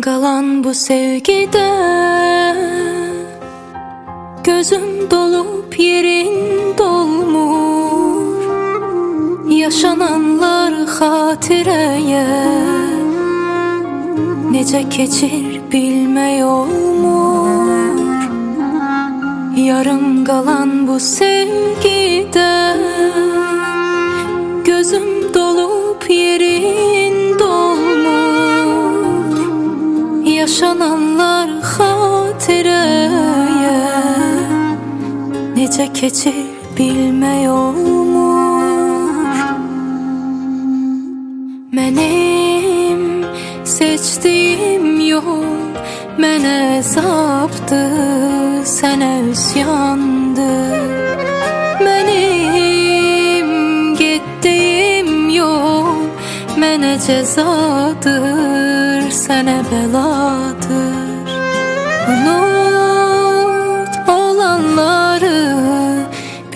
kalan bu sevgide Gözüm dolup yerin dolmur Yaşananlar hatireye Nece keçir bilmey olmur Yarım kalan bu sevgide Gözüm dolup yerin Yaşananlar hatireye Nece keçir bilmey olmur Benim seçtiğim yol Mənə zaptı, sənə üsyandı Mənim getdiyim yol Mənə cəzadır, sənə bəladır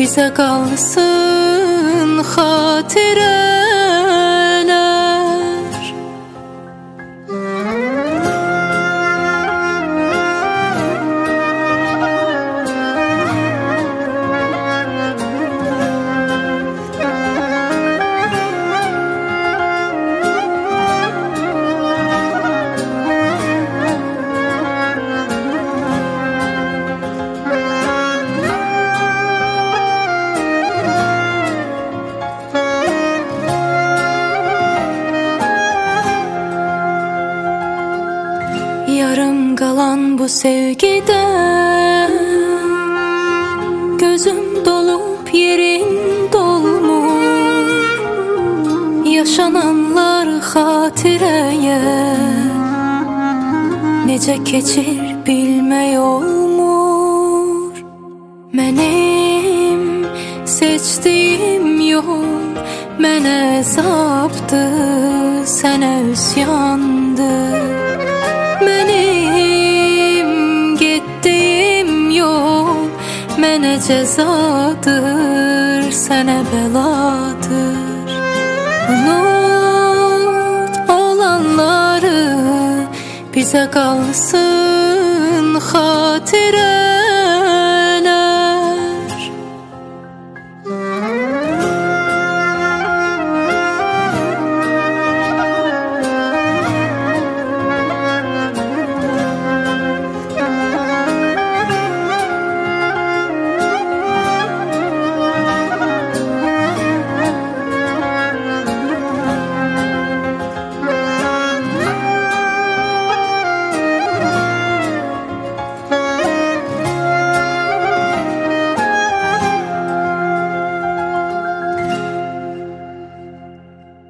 Bizə qalsın xatirələr Yarım kalan bu sevgide Gözüm dolup yerin dolmur Yaşananlar hatireye Nece keçir bilmey olmur Benim seçtiğim yol Mənə zaptı, sənə üsyandı Mənə cəzadır, sənə bəladır Unut olanları Bizə qalsın xatirə